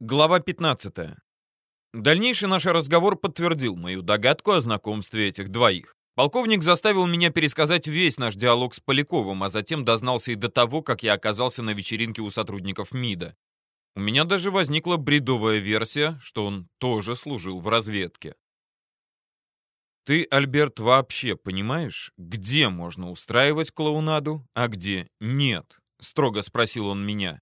Глава 15. Дальнейший наш разговор подтвердил мою догадку о знакомстве этих двоих. Полковник заставил меня пересказать весь наш диалог с Поляковым, а затем дознался и до того, как я оказался на вечеринке у сотрудников МИДа. У меня даже возникла бредовая версия, что он тоже служил в разведке. Ты, Альберт, вообще понимаешь, где можно устраивать клоунаду, а где нет? Строго спросил он меня.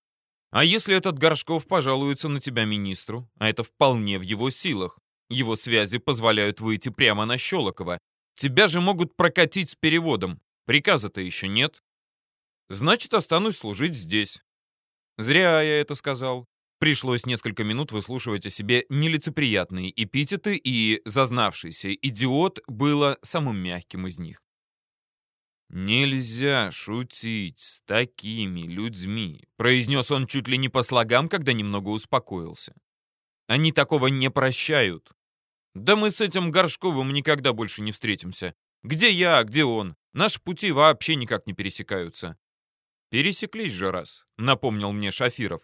А если этот Горшков пожалуется на тебя министру, а это вполне в его силах, его связи позволяют выйти прямо на Щелокова, тебя же могут прокатить с переводом, приказа-то еще нет. Значит, останусь служить здесь. Зря я это сказал. Пришлось несколько минут выслушивать о себе нелицеприятные эпитеты, и зазнавшийся идиот было самым мягким из них. «Нельзя шутить с такими людьми», — произнес он чуть ли не по слогам, когда немного успокоился. «Они такого не прощают. Да мы с этим Горшковым никогда больше не встретимся. Где я, где он? Наши пути вообще никак не пересекаются». «Пересеклись же раз», — напомнил мне Шафиров.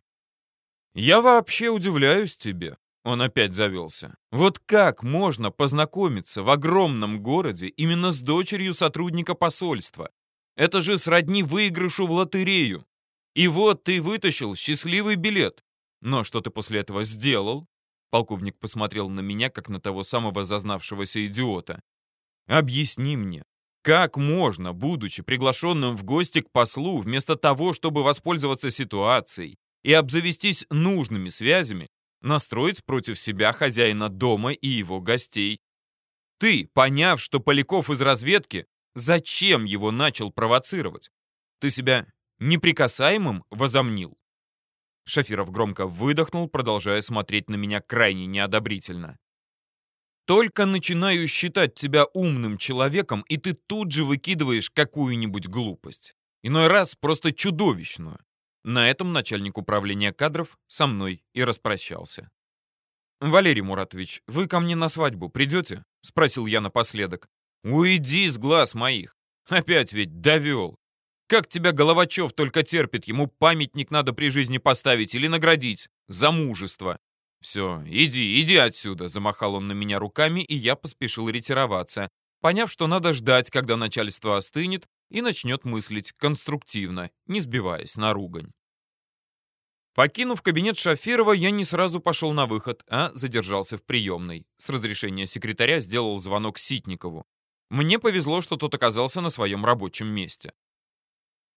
«Я вообще удивляюсь тебе. Он опять завелся. Вот как можно познакомиться в огромном городе именно с дочерью сотрудника посольства? Это же сродни выигрышу в лотерею. И вот ты вытащил счастливый билет. Но что ты после этого сделал? Полковник посмотрел на меня, как на того самого зазнавшегося идиота. Объясни мне, как можно, будучи приглашенным в гости к послу, вместо того, чтобы воспользоваться ситуацией и обзавестись нужными связями, настроить против себя хозяина дома и его гостей. Ты, поняв, что Поляков из разведки, зачем его начал провоцировать? Ты себя неприкасаемым возомнил? Шафиров громко выдохнул, продолжая смотреть на меня крайне неодобрительно. Только начинаю считать тебя умным человеком, и ты тут же выкидываешь какую-нибудь глупость. Иной раз просто чудовищную. На этом начальник управления кадров со мной и распрощался. «Валерий Муратович, вы ко мне на свадьбу придете?» — спросил я напоследок. «Уйди с глаз моих! Опять ведь довел! Как тебя Головачев только терпит, ему памятник надо при жизни поставить или наградить за мужество!» «Все, иди, иди отсюда!» — замахал он на меня руками, и я поспешил ретироваться, поняв, что надо ждать, когда начальство остынет, и начнет мыслить конструктивно, не сбиваясь на ругань. Покинув кабинет Шафирова, я не сразу пошел на выход, а задержался в приемной. С разрешения секретаря сделал звонок Ситникову. Мне повезло, что тот оказался на своем рабочем месте.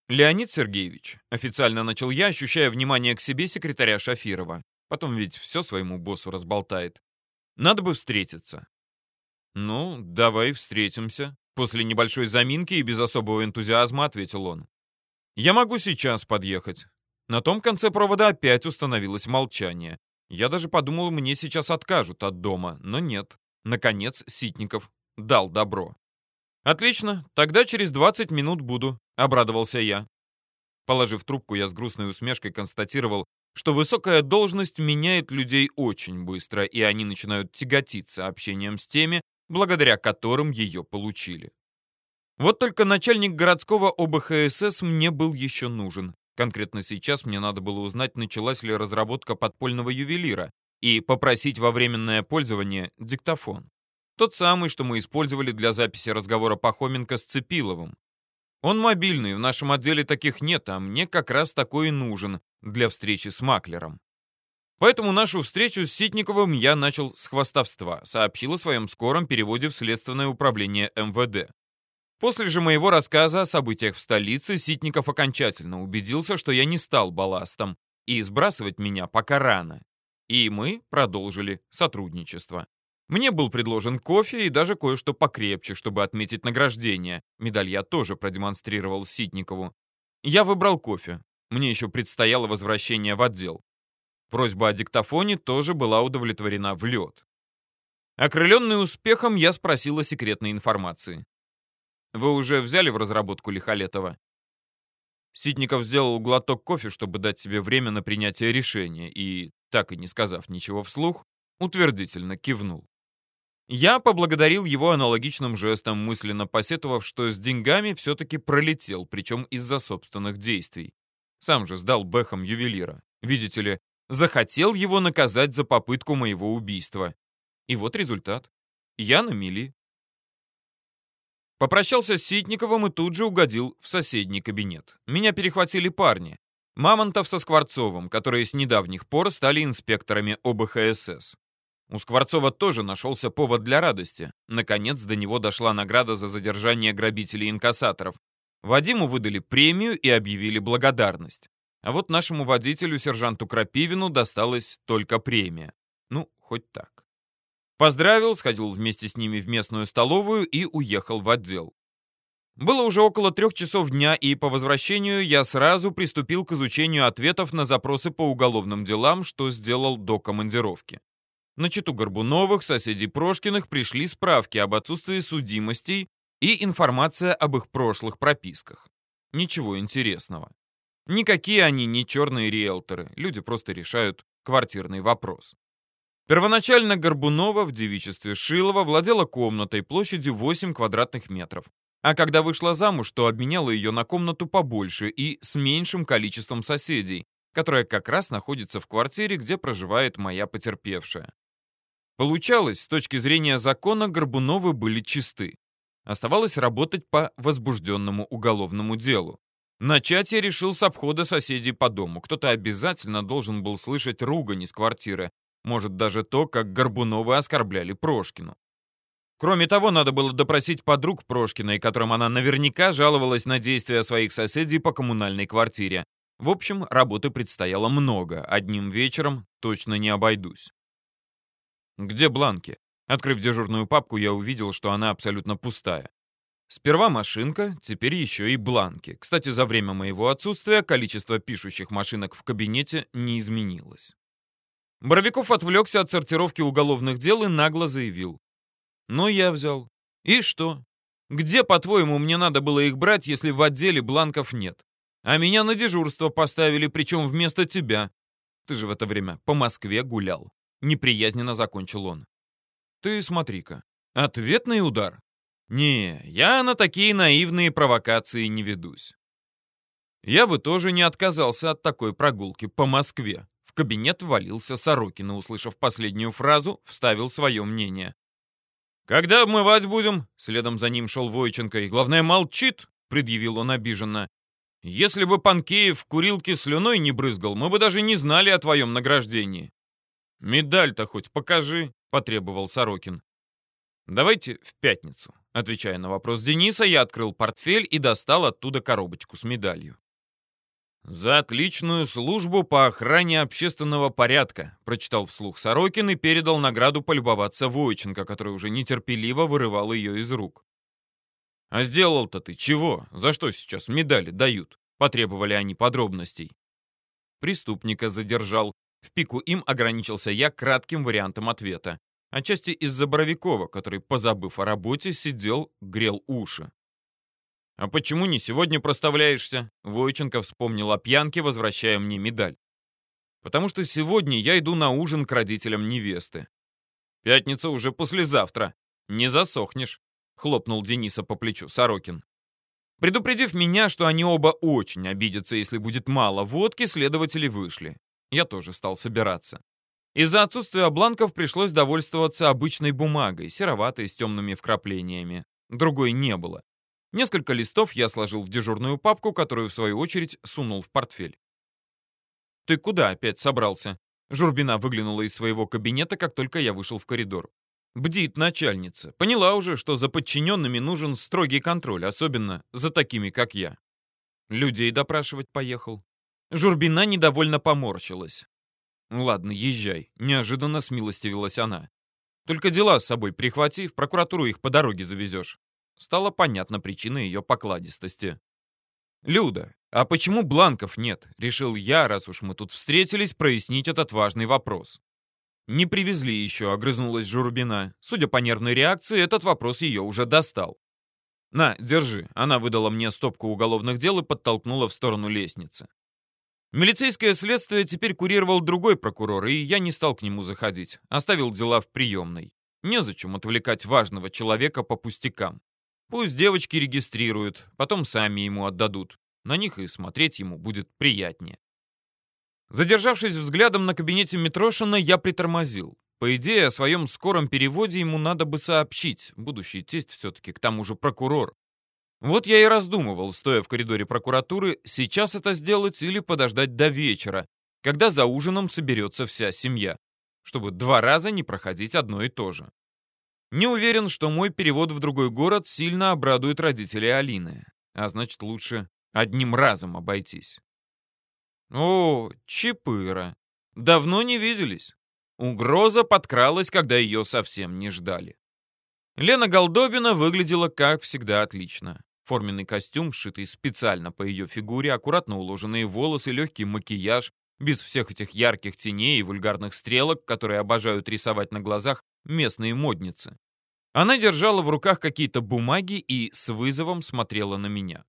«Леонид Сергеевич», — официально начал я, ощущая внимание к себе секретаря Шафирова. Потом ведь все своему боссу разболтает. Надо бы встретиться. «Ну, давай встретимся», После небольшой заминки и без особого энтузиазма ответил он. «Я могу сейчас подъехать». На том конце провода опять установилось молчание. Я даже подумал, мне сейчас откажут от дома, но нет. Наконец Ситников дал добро. «Отлично, тогда через 20 минут буду», — обрадовался я. Положив трубку, я с грустной усмешкой констатировал, что высокая должность меняет людей очень быстро, и они начинают тяготиться общением с теми, благодаря которым ее получили. Вот только начальник городского ОБХСС мне был еще нужен. Конкретно сейчас мне надо было узнать, началась ли разработка подпольного ювелира и попросить во временное пользование диктофон. Тот самый, что мы использовали для записи разговора Пахоменко с Цепиловым. Он мобильный, в нашем отделе таких нет, а мне как раз такой и нужен для встречи с маклером. Поэтому нашу встречу с Ситниковым я начал с хвастовства, сообщил о своем скором переводе в Следственное управление МВД. После же моего рассказа о событиях в столице Ситников окончательно убедился, что я не стал балластом, и сбрасывать меня пока рано. И мы продолжили сотрудничество. Мне был предложен кофе и даже кое-что покрепче, чтобы отметить награждение. Медаль я тоже продемонстрировал Ситникову. Я выбрал кофе. Мне еще предстояло возвращение в отдел. Просьба о диктофоне тоже была удовлетворена в лед. Окрыленный успехом, я спросил о секретной информации. «Вы уже взяли в разработку Лихолетова?» Ситников сделал глоток кофе, чтобы дать себе время на принятие решения, и, так и не сказав ничего вслух, утвердительно кивнул. Я поблагодарил его аналогичным жестом, мысленно посетовав, что с деньгами все-таки пролетел, причем из-за собственных действий. Сам же сдал Бэхам ювелира. Видите ли, захотел его наказать за попытку моего убийства. И вот результат. Я на мели. Попрощался с Ситниковым и тут же угодил в соседний кабинет. Меня перехватили парни. Мамонтов со Скворцовым, которые с недавних пор стали инспекторами ОБХСС. У Скворцова тоже нашелся повод для радости. Наконец до него дошла награда за задержание грабителей-инкассаторов. Вадиму выдали премию и объявили благодарность. А вот нашему водителю, сержанту Крапивину, досталась только премия. Ну, хоть так. Поздравил, сходил вместе с ними в местную столовую и уехал в отдел. Было уже около трех часов дня, и по возвращению я сразу приступил к изучению ответов на запросы по уголовным делам, что сделал до командировки. На читу Горбуновых, соседей Прошкиных, пришли справки об отсутствии судимостей и информация об их прошлых прописках. Ничего интересного. Никакие они не черные риэлторы, люди просто решают квартирный вопрос. Первоначально Горбунова в девичестве Шилова владела комнатой площадью 8 квадратных метров. А когда вышла замуж, то обменяла ее на комнату побольше и с меньшим количеством соседей, которая как раз находится в квартире, где проживает моя потерпевшая. Получалось, с точки зрения закона, Горбуновы были чисты. Оставалось работать по возбужденному уголовному делу. Начать я решил с обхода соседей по дому. Кто-то обязательно должен был слышать ругань из квартиры, может, даже то, как Горбуновы оскорбляли Прошкину. Кроме того, надо было допросить подруг Прошкиной, которым она наверняка жаловалась на действия своих соседей по коммунальной квартире. В общем, работы предстояло много, одним вечером точно не обойдусь. Где бланки? Открыв дежурную папку, я увидел, что она абсолютно пустая. Сперва машинка, теперь еще и бланки. Кстати, за время моего отсутствия количество пишущих машинок в кабинете не изменилось. Боровиков отвлекся от сортировки уголовных дел и нагло заявил. «Ну, я взял. И что? Где, по-твоему, мне надо было их брать, если в отделе бланков нет? А меня на дежурство поставили, причем вместо тебя. Ты же в это время по Москве гулял». Неприязненно закончил он. «Ты смотри-ка. Ответный удар? Не, я на такие наивные провокации не ведусь. Я бы тоже не отказался от такой прогулки по Москве кабинет ввалился Сорокин услышав последнюю фразу, вставил свое мнение. «Когда обмывать будем?» Следом за ним шел Войченко. «И главное, молчит!» — предъявил он обиженно. «Если бы Панкеев в курилке слюной не брызгал, мы бы даже не знали о твоем награждении». «Медаль-то хоть покажи», — потребовал Сорокин. «Давайте в пятницу», — отвечая на вопрос Дениса, я открыл портфель и достал оттуда коробочку с медалью. «За отличную службу по охране общественного порядка», прочитал вслух Сорокин и передал награду полюбоваться Войченко, который уже нетерпеливо вырывал ее из рук. «А сделал-то ты чего? За что сейчас медали дают?» Потребовали они подробностей. Преступника задержал. В пику им ограничился я кратким вариантом ответа. Отчасти из-за Боровикова, который, позабыв о работе, сидел, грел уши. «А почему не сегодня проставляешься?» Войченко вспомнил о пьянке, возвращая мне медаль. «Потому что сегодня я иду на ужин к родителям невесты. Пятница уже послезавтра. Не засохнешь», — хлопнул Дениса по плечу Сорокин. Предупредив меня, что они оба очень обидятся, если будет мало водки, следователи вышли. Я тоже стал собираться. Из-за отсутствия бланков пришлось довольствоваться обычной бумагой, сероватой с темными вкраплениями. Другой не было. Несколько листов я сложил в дежурную папку, которую, в свою очередь, сунул в портфель. «Ты куда опять собрался?» Журбина выглянула из своего кабинета, как только я вышел в коридор. Бдит начальница. Поняла уже, что за подчиненными нужен строгий контроль, особенно за такими, как я. Людей допрашивать поехал. Журбина недовольно поморщилась. «Ладно, езжай», — неожиданно смилостивилась она. «Только дела с собой прихвати, в прокуратуру их по дороге завезешь. Стала понятна причина ее покладистости. «Люда, а почему бланков нет?» Решил я, раз уж мы тут встретились, прояснить этот важный вопрос. «Не привезли еще», — огрызнулась Журбина. Судя по нервной реакции, этот вопрос ее уже достал. «На, держи». Она выдала мне стопку уголовных дел и подтолкнула в сторону лестницы. Милицейское следствие теперь курировал другой прокурор, и я не стал к нему заходить. Оставил дела в приемной. Незачем отвлекать важного человека по пустякам. Пусть девочки регистрируют, потом сами ему отдадут. На них и смотреть ему будет приятнее. Задержавшись взглядом на кабинете Митрошина, я притормозил. По идее, о своем скором переводе ему надо бы сообщить. Будущий тесть все-таки, к тому же прокурор. Вот я и раздумывал, стоя в коридоре прокуратуры, сейчас это сделать или подождать до вечера, когда за ужином соберется вся семья, чтобы два раза не проходить одно и то же. Не уверен, что мой перевод в другой город сильно обрадует родителей Алины, а значит лучше одним разом обойтись. О, Чипыра. Давно не виделись. Угроза подкралась, когда ее совсем не ждали. Лена Голдобина выглядела, как всегда, отлично. Форменный костюм, сшитый специально по ее фигуре, аккуратно уложенные волосы, легкий макияж, без всех этих ярких теней и вульгарных стрелок, которые обожают рисовать на глазах местные модницы. Она держала в руках какие-то бумаги и с вызовом смотрела на меня.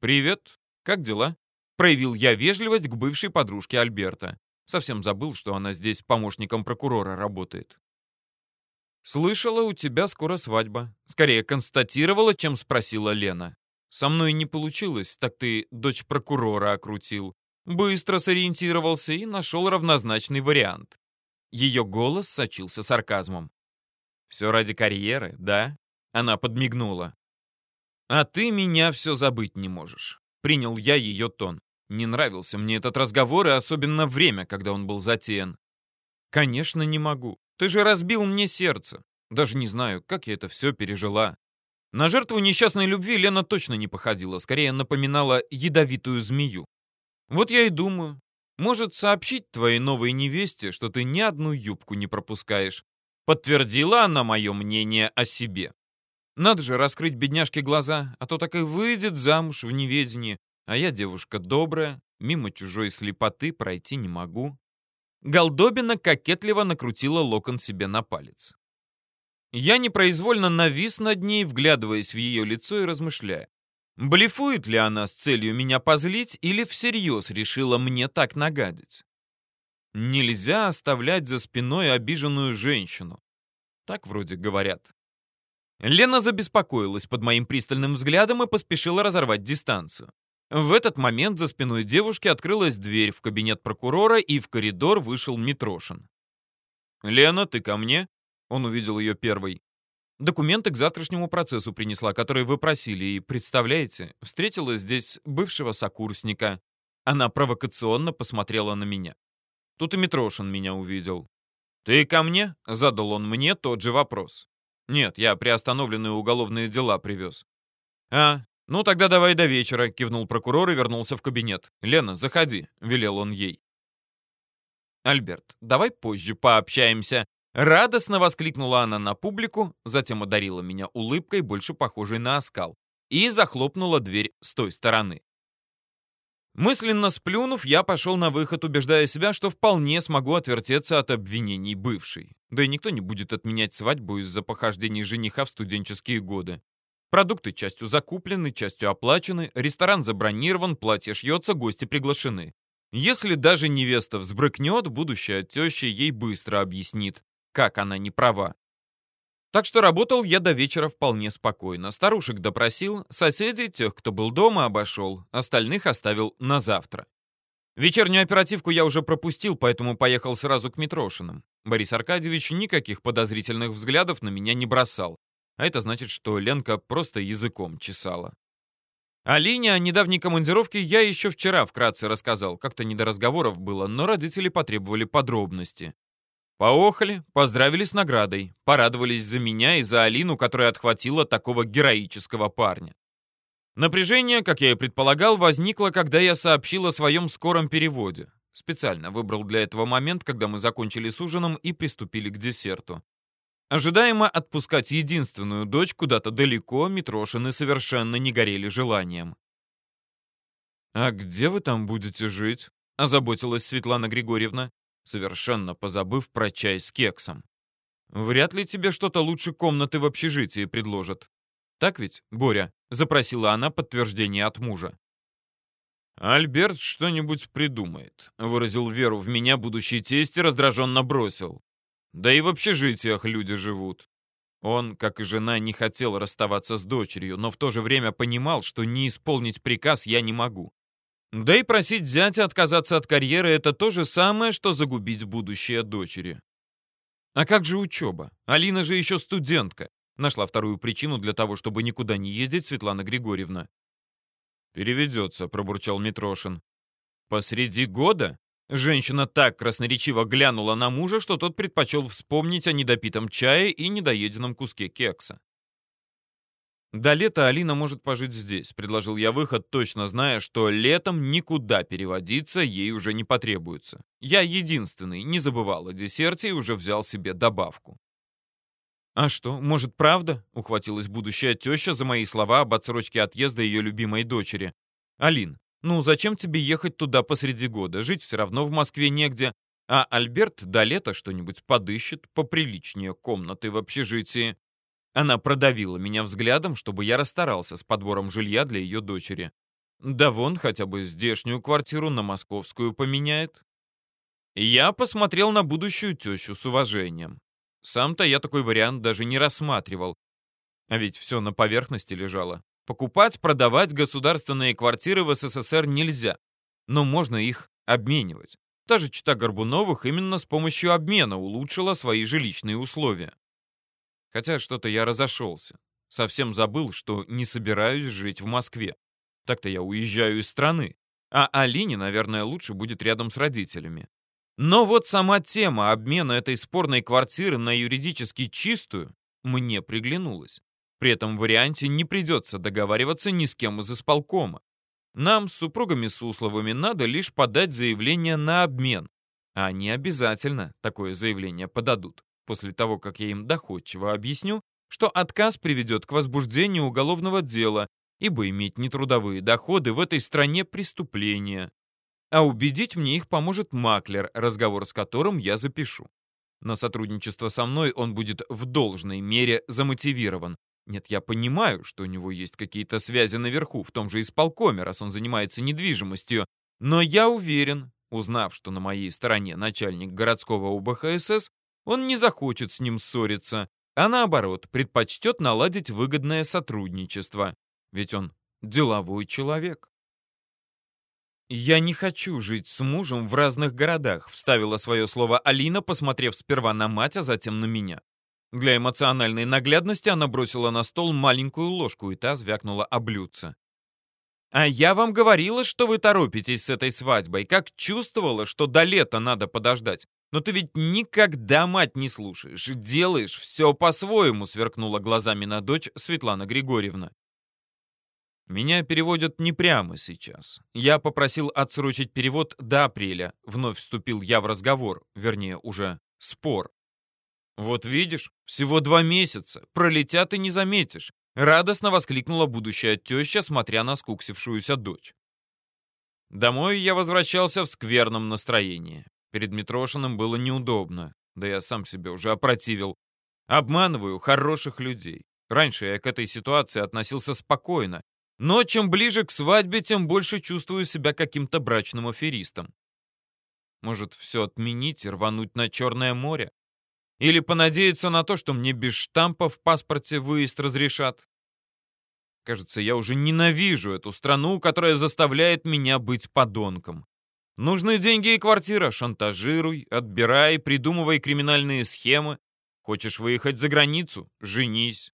«Привет, как дела?» Проявил я вежливость к бывшей подружке Альберта. Совсем забыл, что она здесь помощником прокурора работает. «Слышала, у тебя скоро свадьба». Скорее констатировала, чем спросила Лена. «Со мной не получилось, так ты дочь прокурора окрутил. Быстро сориентировался и нашел равнозначный вариант». Ее голос сочился сарказмом. «Все ради карьеры, да?» Она подмигнула. «А ты меня все забыть не можешь». Принял я ее тон. Не нравился мне этот разговор, и особенно время, когда он был затеян. «Конечно, не могу. Ты же разбил мне сердце. Даже не знаю, как я это все пережила». На жертву несчастной любви Лена точно не походила, скорее напоминала ядовитую змею. Вот я и думаю, может сообщить твоей новой невесте, что ты ни одну юбку не пропускаешь. Подтвердила она мое мнение о себе. Надо же раскрыть бедняжке глаза, а то так и выйдет замуж в неведении, а я девушка добрая, мимо чужой слепоты пройти не могу. Голдобина кокетливо накрутила локон себе на палец. Я непроизвольно навис над ней, вглядываясь в ее лицо и размышляя. Блефует ли она с целью меня позлить или всерьез решила мне так нагадить? Нельзя оставлять за спиной обиженную женщину. Так вроде говорят. Лена забеспокоилась под моим пристальным взглядом и поспешила разорвать дистанцию. В этот момент за спиной девушки открылась дверь в кабинет прокурора, и в коридор вышел Митрошин. «Лена, ты ко мне?» Он увидел ее первой. Документы к завтрашнему процессу принесла, который вы просили, и, представляете, встретила здесь бывшего сокурсника. Она провокационно посмотрела на меня. Тут и Митрошин меня увидел. «Ты ко мне?» — задал он мне тот же вопрос. «Нет, я приостановленные уголовные дела привез». «А, «Ну, тогда давай до вечера», — кивнул прокурор и вернулся в кабинет. «Лена, заходи», — велел он ей. «Альберт, давай позже пообщаемся», — радостно воскликнула она на публику, затем одарила меня улыбкой, больше похожей на оскал, и захлопнула дверь с той стороны. Мысленно сплюнув, я пошел на выход, убеждая себя, что вполне смогу отвертеться от обвинений бывшей. Да и никто не будет отменять свадьбу из-за похождений жениха в студенческие годы. Продукты частью закуплены, частью оплачены, ресторан забронирован, платье шьется, гости приглашены. Если даже невеста взбрыкнет, будущая теща ей быстро объяснит, как она не права. Так что работал я до вечера вполне спокойно. Старушек допросил, соседей, тех, кто был дома, обошел, остальных оставил на завтра. Вечернюю оперативку я уже пропустил, поэтому поехал сразу к Митрошиным. Борис Аркадьевич никаких подозрительных взглядов на меня не бросал. А это значит, что Ленка просто языком чесала. О Лине, о недавней командировке я еще вчера вкратце рассказал. Как-то не до разговоров было, но родители потребовали подробности. Поохали, поздравили с наградой, порадовались за меня и за Алину, которая отхватила такого героического парня. Напряжение, как я и предполагал, возникло, когда я сообщил о своем скором переводе. Специально выбрал для этого момент, когда мы закончили с ужином и приступили к десерту. Ожидаемо отпускать единственную дочь куда-то далеко Митрошины совершенно не горели желанием. «А где вы там будете жить?» — озаботилась Светлана Григорьевна, совершенно позабыв про чай с кексом. «Вряд ли тебе что-то лучше комнаты в общежитии предложат. Так ведь, Боря?» — запросила она подтверждение от мужа. «Альберт что-нибудь придумает», — выразил веру в меня будущий тесть и раздраженно бросил. Да и в общежитиях люди живут. Он, как и жена, не хотел расставаться с дочерью, но в то же время понимал, что не исполнить приказ я не могу. Да и просить зятя отказаться от карьеры — это то же самое, что загубить будущее дочери. А как же учеба? Алина же еще студентка. Нашла вторую причину для того, чтобы никуда не ездить Светлана Григорьевна. «Переведется», — пробурчал Митрошин. «Посреди года?» Женщина так красноречиво глянула на мужа, что тот предпочел вспомнить о недопитом чае и недоеденном куске кекса. «До лета Алина может пожить здесь», — предложил я выход, точно зная, что летом никуда переводиться ей уже не потребуется. Я единственный, не забывал о десерте и уже взял себе добавку. «А что, может, правда?» — ухватилась будущая теща за мои слова об отсрочке отъезда ее любимой дочери. «Алин, ну зачем тебе ехать туда посреди года? Жить все равно в Москве негде. А Альберт до лета что-нибудь подыщет, поприличнее комнаты в общежитии». Она продавила меня взглядом, чтобы я расстарался с подбором жилья для ее дочери. Да вон хотя бы здешнюю квартиру на московскую поменяет. Я посмотрел на будущую тещу с уважением. Сам-то я такой вариант даже не рассматривал. А ведь все на поверхности лежало. Покупать, продавать государственные квартиры в СССР нельзя, но можно их обменивать. Та же чита Горбуновых именно с помощью обмена улучшила свои жилищные условия. Хотя что-то я разошелся. Совсем забыл, что не собираюсь жить в Москве. Так-то я уезжаю из страны. А Алине, наверное, лучше будет рядом с родителями. Но вот сама тема обмена этой спорной квартиры на юридически чистую мне приглянулась. При этом варианте не придется договариваться ни с кем из исполкома. Нам с супругами Сусловыми надо лишь подать заявление на обмен. А они обязательно такое заявление подадут после того, как я им доходчиво объясню, что отказ приведет к возбуждению уголовного дела, ибо иметь нетрудовые доходы в этой стране преступление. А убедить мне их поможет маклер, разговор с которым я запишу. На сотрудничество со мной он будет в должной мере замотивирован. Нет, я понимаю, что у него есть какие-то связи наверху, в том же исполкоме, раз он занимается недвижимостью, но я уверен, узнав, что на моей стороне начальник городского УБХСС, он не захочет с ним ссориться, а наоборот, предпочтет наладить выгодное сотрудничество. Ведь он деловой человек. «Я не хочу жить с мужем в разных городах», — вставила свое слово Алина, посмотрев сперва на мать, а затем на меня. Для эмоциональной наглядности она бросила на стол маленькую ложку, и та звякнула о. «А я вам говорила, что вы торопитесь с этой свадьбой, как чувствовала, что до лета надо подождать. Но ты ведь никогда мать не слушаешь, делаешь все по-своему, сверкнула глазами на дочь Светлана Григорьевна. Меня переводят не прямо сейчас. Я попросил отсрочить перевод до апреля. Вновь вступил я в разговор, вернее, уже спор. Вот видишь, всего два месяца, пролетят и не заметишь. Радостно воскликнула будущая теща, смотря на скуксившуюся дочь. Домой я возвращался в скверном настроении. Перед Митрошиным было неудобно, да я сам себе уже опротивил. Обманываю хороших людей. Раньше я к этой ситуации относился спокойно, но чем ближе к свадьбе, тем больше чувствую себя каким-то брачным аферистом. Может, все отменить и рвануть на Черное море? Или понадеяться на то, что мне без штампа в паспорте выезд разрешат? Кажется, я уже ненавижу эту страну, которая заставляет меня быть подонком. Нужны деньги и квартира. Шантажируй, отбирай, придумывай криминальные схемы. Хочешь выехать за границу? Женись.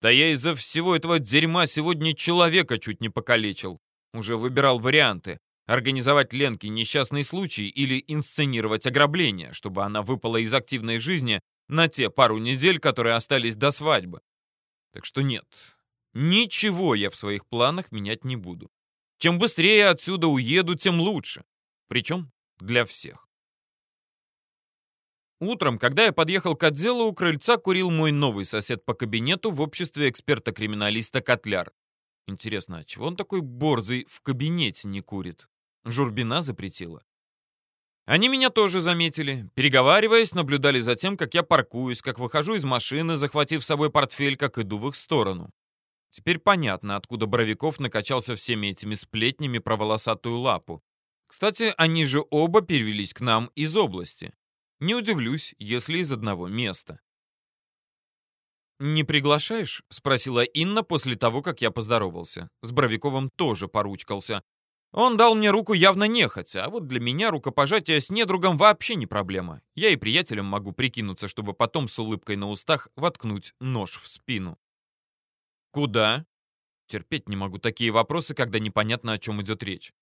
Да я из-за всего этого дерьма сегодня человека чуть не покалечил. Уже выбирал варианты. Организовать Ленке несчастный случай или инсценировать ограбление, чтобы она выпала из активной жизни на те пару недель, которые остались до свадьбы. Так что нет, ничего я в своих планах менять не буду. Чем быстрее отсюда уеду, тем лучше. Причем для всех. Утром, когда я подъехал к отделу, у крыльца курил мой новый сосед по кабинету в обществе эксперта-криминалиста Котляр. Интересно, а чего он такой борзый в кабинете не курит? Журбина запретила. Они меня тоже заметили. Переговариваясь, наблюдали за тем, как я паркуюсь, как выхожу из машины, захватив с собой портфель, как иду в их сторону. Теперь понятно, откуда Боровиков накачался всеми этими сплетнями про волосатую лапу. Кстати, они же оба перевелись к нам из области. Не удивлюсь, если из одного места. «Не приглашаешь?» — спросила Инна после того, как я поздоровался. С Бровиковым тоже поручкался. Он дал мне руку явно нехотя, а вот для меня рукопожатие с недругом вообще не проблема. Я и приятелям могу прикинуться, чтобы потом с улыбкой на устах воткнуть нож в спину. «Куда?» Терпеть не могу такие вопросы, когда непонятно, о чем идет речь.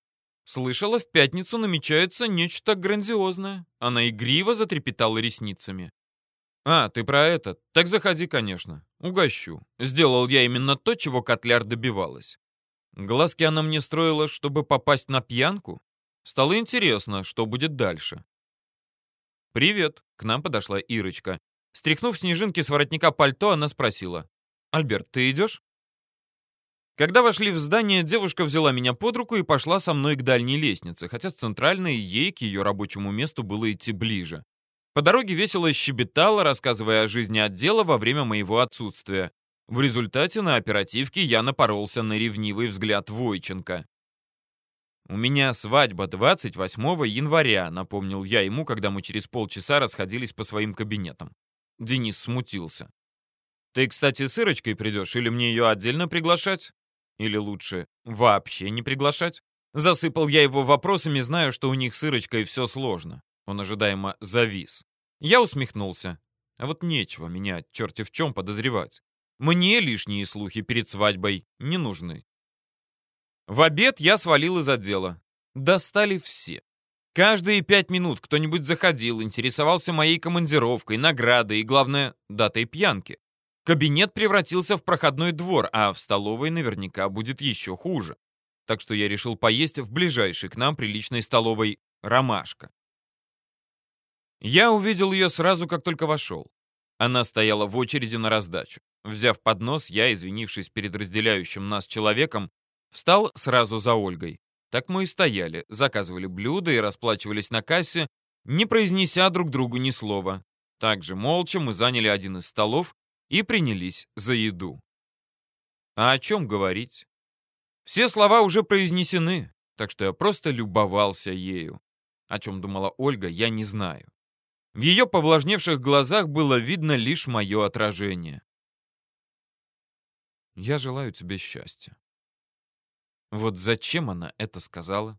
Слышала, в пятницу намечается нечто грандиозное. Она игриво затрепетала ресницами. «А, ты про это? Так заходи, конечно. Угощу. Сделал я именно то, чего Котляр добивалась. Глазки она мне строила, чтобы попасть на пьянку? Стало интересно, что будет дальше. «Привет», — к нам подошла Ирочка. Стряхнув снежинки с воротника пальто, она спросила. «Альберт, ты идешь?» Когда вошли в здание, девушка взяла меня под руку и пошла со мной к дальней лестнице, хотя с центральной ей к ее рабочему месту было идти ближе. По дороге весело щебетала, рассказывая о жизни отдела во время моего отсутствия. В результате на оперативке я напоролся на ревнивый взгляд Войченко. «У меня свадьба 28 января», — напомнил я ему, когда мы через полчаса расходились по своим кабинетам. Денис смутился. «Ты, кстати, с Ирочкой придешь, или мне ее отдельно приглашать? Или лучше, вообще не приглашать?» Засыпал я его вопросами, зная, что у них с Ирочкой все сложно. Он ожидаемо завис. Я усмехнулся. А вот нечего меня, черти в чем, подозревать. Мне лишние слухи перед свадьбой не нужны. В обед я свалил из отдела. Достали все. Каждые пять минут кто-нибудь заходил, интересовался моей командировкой, наградой и, главное, датой пьянки. Кабинет превратился в проходной двор, а в столовой наверняка будет еще хуже. Так что я решил поесть в ближайшей к нам приличной столовой «Ромашка». Я увидел ее сразу, как только вошел. Она стояла в очереди на раздачу. Взяв поднос, я, извинившись перед разделяющим нас человеком, встал сразу за Ольгой. Так мы и стояли, заказывали блюда и расплачивались на кассе, не произнеся друг другу ни слова. Также молча мы заняли один из столов и принялись за еду. А о чем говорить? Все слова уже произнесены, так что я просто любовался ею. О чем думала Ольга, я не знаю. В ее повлажневших глазах было видно лишь мое отражение. «Я желаю тебе счастья». Вот зачем она это сказала?